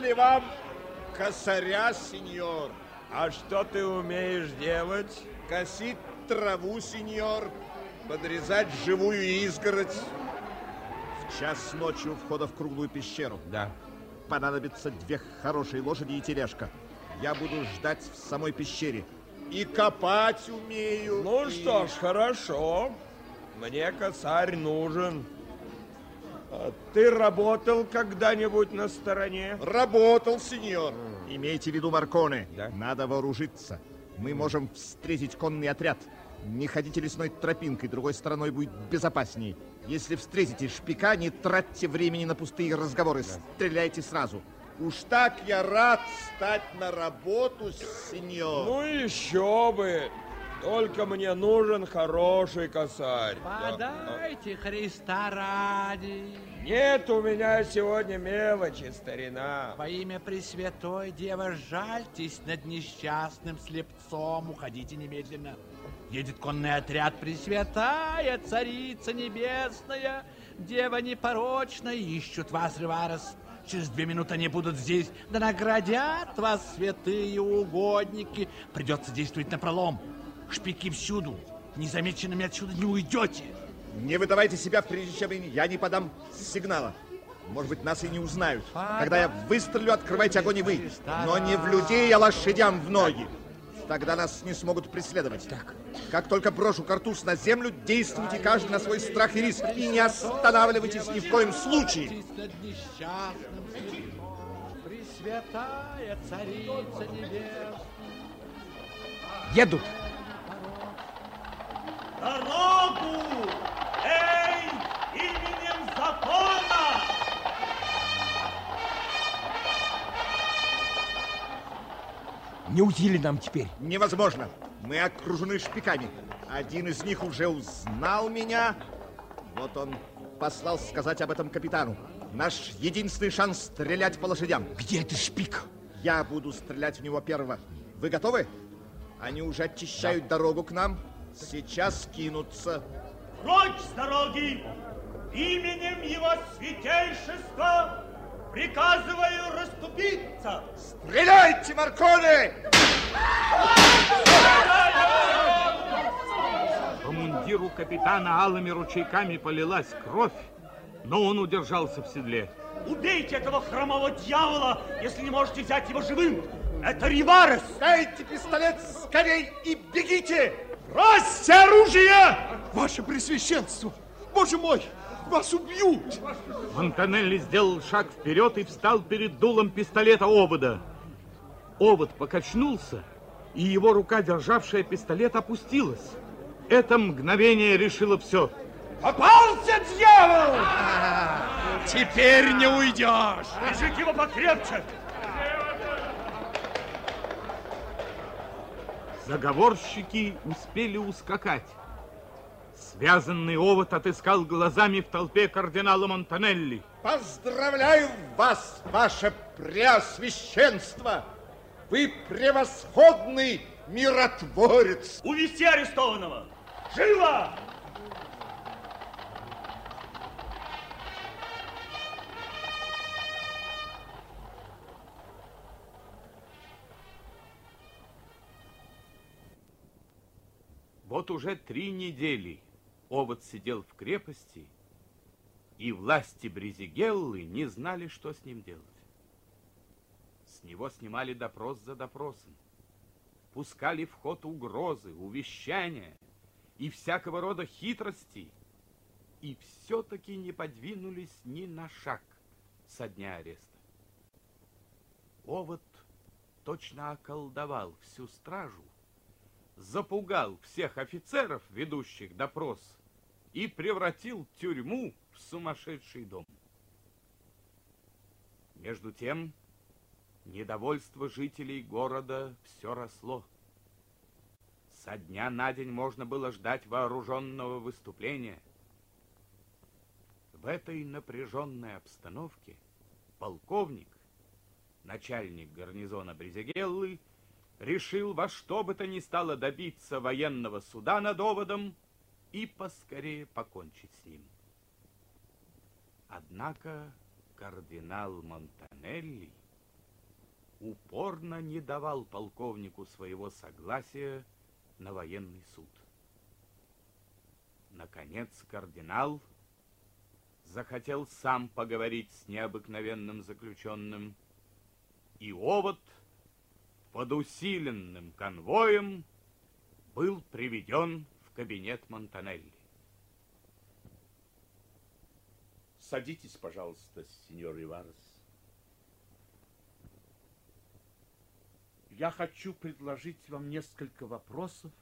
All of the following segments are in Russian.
ли вам косаря, сеньор? А что ты умеешь делать? Косить траву, сеньор, подрезать живую изгородь. В час ночи у входа в круглую пещеру. Да. Понадобится две хорошие лошади и тележка. Я буду ждать в самой пещере. И копать умею. Ну и... что ж, хорошо. Мне косарь нужен. А ты работал когда-нибудь на стороне? Работал, сеньор. Имейте в виду, Марконе, Да? надо вооружиться. Мы можем встретить конный отряд. Не ходите лесной тропинкой, другой стороной будет безопасней. Если встретите шпика, не тратьте времени на пустые разговоры, стреляйте сразу. Уж так я рад стать на работу, сеньор. Ну еще бы. Только мне нужен хороший косарь. Да. Подайте Христа ради. Нет у меня сегодня мелочи, старина. Во имя Пресвятой Девы, жальтесь над несчастным слепцом. Уходите немедленно. Едет конный отряд Пресвятая, Царица Небесная, Дева непорочная, ищут вас, Риварес. Через две минуты они будут здесь, да наградят вас святые угодники. Придется действовать напролом. Шпики всюду. Незамеченными отсюда не уйдете. Не выдавайте себя, прежде чем я не подам сигнала. Может быть, нас и не узнают. Когда я выстрелю, открывайте огонь и вы. Но не в людей, а лошадям в ноги. Тогда нас не смогут преследовать. Так. Как только брошу картуз на землю, действуйте каждый на свой страх и риск. И не останавливайтесь ни в коем случае. Едут. Дорогу! Эй, именем закона! Не уйти ли нам теперь? Невозможно. Мы окружены шпиками. Один из них уже узнал меня. Вот он послал сказать об этом капитану. Наш единственный шанс стрелять по лошадям. Где ты, шпик? Я буду стрелять в него первого. Вы готовы? Они уже очищают дорогу к нам. Сейчас кинутся. Прочь с дороги! Именем его святейшества приказываю расступиться! Стреляйте, Марконе! По мундиру капитана алыми ручейками полилась кровь, но он удержался в седле. Убейте этого хромого дьявола, если не можете взять его живым! Это Риварес! Дайте пистолет скорей и бегите! Бросьте оружие! Ваше Пресвященство! Боже мой! Вас убьют! Монтанелли сделал шаг вперед и встал перед дулом пистолета Овода. Овод покачнулся, и его рука, державшая пистолет, опустилась. Это мгновение решило все. Попался дьявол! Теперь не уйдешь! Держите его покрепче! Заговорщики успели ускакать. Связанный овод отыскал глазами в толпе кардинала Монтанелли. Поздравляю вас, ваше преосвященство! Вы превосходный миротворец! Увести арестованного! Живо! Вот уже три недели овод сидел в крепости, и власти Бризигеллы не знали, что с ним делать. С него снимали допрос за допросом, пускали в ход угрозы, увещания и всякого рода хитрости, и все-таки не подвинулись ни на шаг со дня ареста. Овод точно околдовал всю стражу, запугал всех офицеров, ведущих допрос, и превратил тюрьму в сумасшедший дом. Между тем, недовольство жителей города все росло. Со дня на день можно было ждать вооруженного выступления. В этой напряженной обстановке полковник, начальник гарнизона Брезегеллы, решил во что бы то ни стало добиться военного суда над оводом и поскорее покончить с ним. Однако кардинал Монтанелли упорно не давал полковнику своего согласия на военный суд. Наконец кардинал захотел сам поговорить с необыкновенным заключенным, и овод под усиленным конвоем был приведен в кабинет Монтанелли. Садитесь, пожалуйста, сеньор Иварес. Я хочу предложить вам несколько вопросов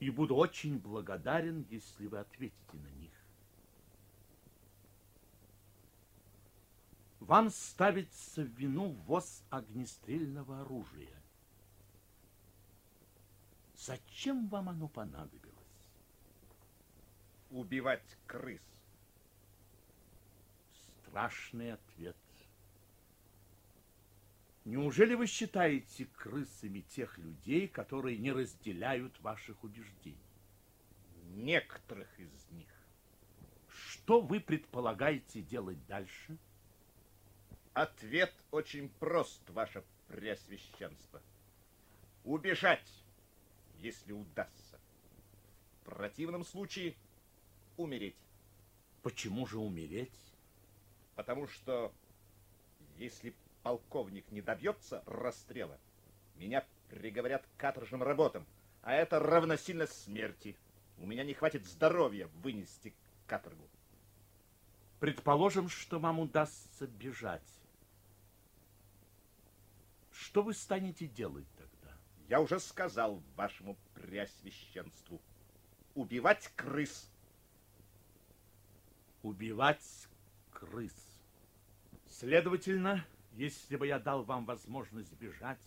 и буду очень благодарен, если вы ответите на них. Вам ставится в вину ввоз огнестрельного оружия. Зачем вам оно понадобилось? Убивать крыс. Страшный ответ. Неужели вы считаете крысами тех людей, которые не разделяют ваших убеждений? Некоторых из них. Что вы предполагаете делать дальше? Ответ очень прост, ваше преосвященство. Убежать, если удастся. В противном случае умереть. Почему же умереть? Потому что если полковник не добьется расстрела, меня приговорят к каторжным работам, а это равносильно смерти. У меня не хватит здоровья вынести каторгу. Предположим, что вам удастся бежать. Что вы станете делать тогда? Я уже сказал вашему преосвященству. Убивать крыс. Убивать крыс. Следовательно, если бы я дал вам возможность бежать,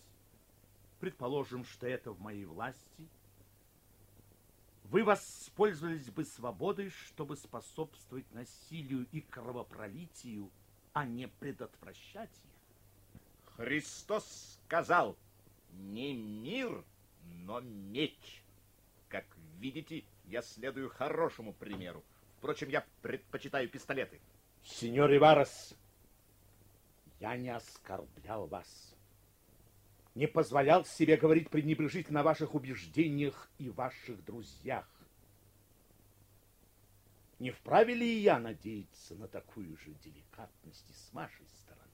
предположим, что это в моей власти, вы воспользовались бы свободой, чтобы способствовать насилию и кровопролитию, а не предотвращать их. Христос сказал, не мир, но меч. Как видите, я следую хорошему примеру. Впрочем, я предпочитаю пистолеты. Сеньор Иварес, я не оскорблял вас. Не позволял себе говорить пренебрежительно о ваших убеждениях и ваших друзьях. Не вправе ли я надеяться на такую же деликатность и с вашей стороны?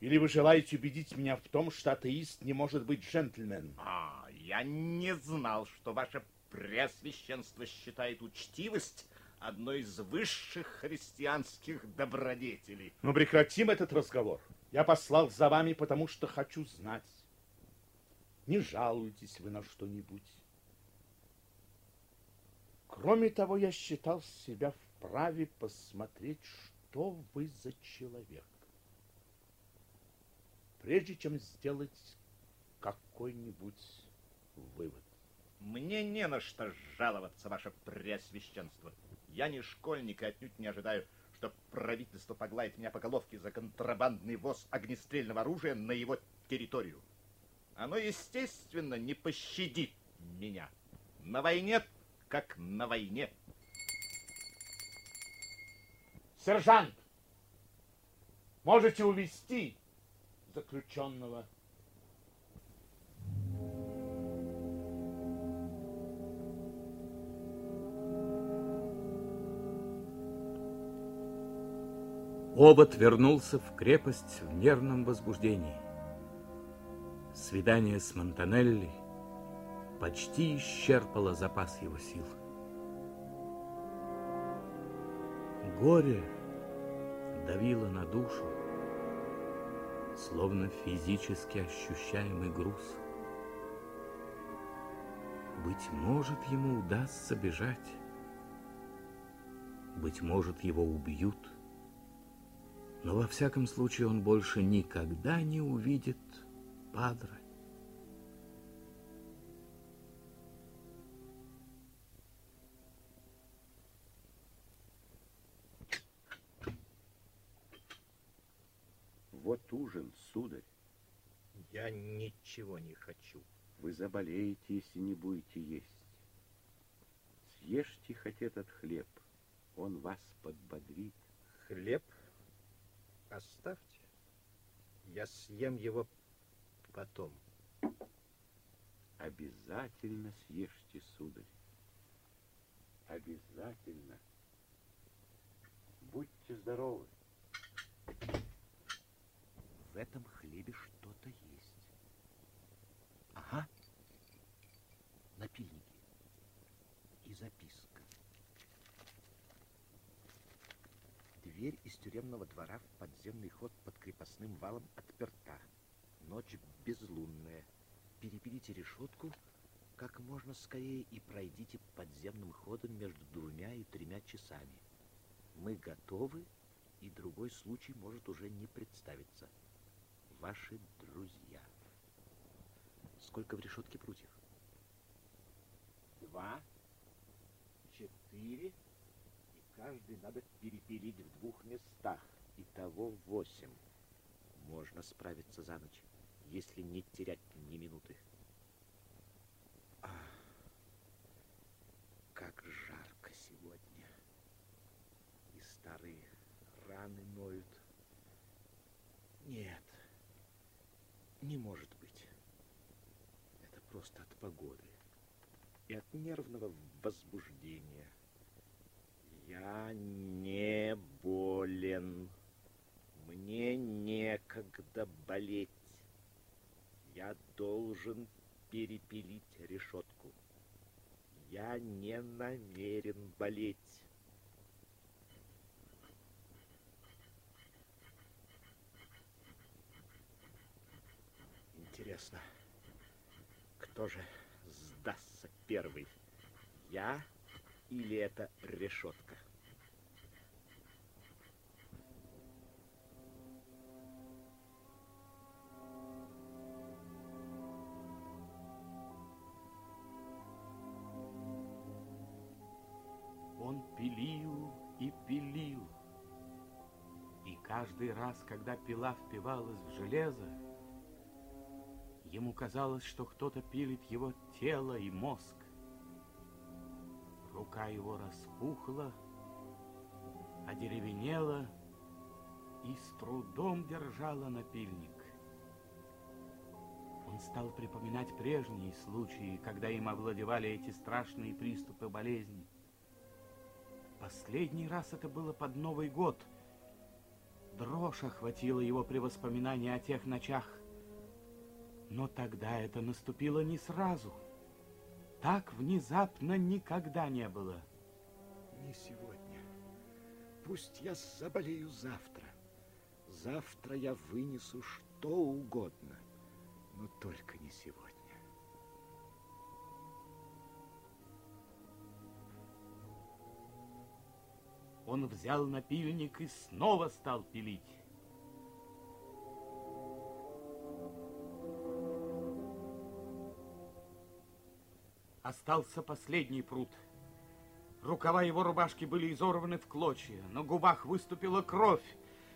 Или вы желаете убедить меня в том, что атеист не может быть джентльмен? А, я не знал, что ваше преосвященство считает учтивость одной из высших христианских добродетелей. Ну, прекратим этот разговор. Я послал за вами, потому что хочу знать. Не жалуйтесь вы на что-нибудь. Кроме того, я считал себя вправе посмотреть, что вы за человек. Прежде чем сделать какой-нибудь вывод. Мне не на что жаловаться, ваше преосвященство. Я не школьник и отнюдь не ожидаю, что правительство погладит меня по головке за контрабандный ввоз огнестрельного оружия на его территорию. Оно, естественно, не пощадит меня. На войне, как на войне. Сержант, можете увести заключенного. Обод вернулся в крепость в нервном возбуждении. Свидание с Монтанелли почти исчерпало запас его сил. Горе давило на душу, словно физически ощущаемый груз. Быть может, ему удастся бежать. Быть может, его убьют. Но во всяком случае он больше никогда не увидит Падре. Вот ужин, сударь. Я ничего не хочу. Вы заболеете, если не будете есть. Съешьте хоть этот хлеб, он вас подбодрит. Хлеб? Оставьте. Я съем его потом. Обязательно съешьте, сударь. Обязательно. Будьте здоровы. В этом хлебе что-то есть. Ага. Напильники. И записка. Дверь из тюремного двора в подземный ход под крепостным валом отперта. Ночь безлунная. Перепилите решетку как можно скорее и пройдите подземным ходом между двумя и тремя часами. Мы готовы, и другой случай может уже не представиться. Ваши друзья. Сколько в решетке прутьев? Два, четыре, и каждый надо перепилить в двух местах. Итого восемь. Можно справиться за ночь, если не терять ни минуты. Ах, как жарко сегодня. И старые раны ноют. Нет, не может быть. Это просто от погоды и от нервного возбуждения. Я не болен. Мне некогда болеть. Я должен перепилить решетку. Я не намерен болеть. Интересно, кто же сдастся первый? Я или эта решетка? Он пилил и пилил. И каждый раз, когда пила впивалась в железо, ему казалось, что кто-то пилит его тело и мозг. Рука его распухла, одеревенела и с трудом держала напильник. Он стал припоминать прежние случаи, когда им овладевали эти страшные приступы болезни. Последний раз это было под Новый год. Дрожь охватила его при воспоминании о тех ночах. Но тогда это наступило не сразу. Так внезапно никогда не было. Не сегодня. Пусть я заболею завтра. Завтра я вынесу что угодно, но только не сегодня. Он взял напильник и снова стал пилить. Остался последний пруд. Рукава его рубашки были изорваны в клочья, на губах выступила кровь.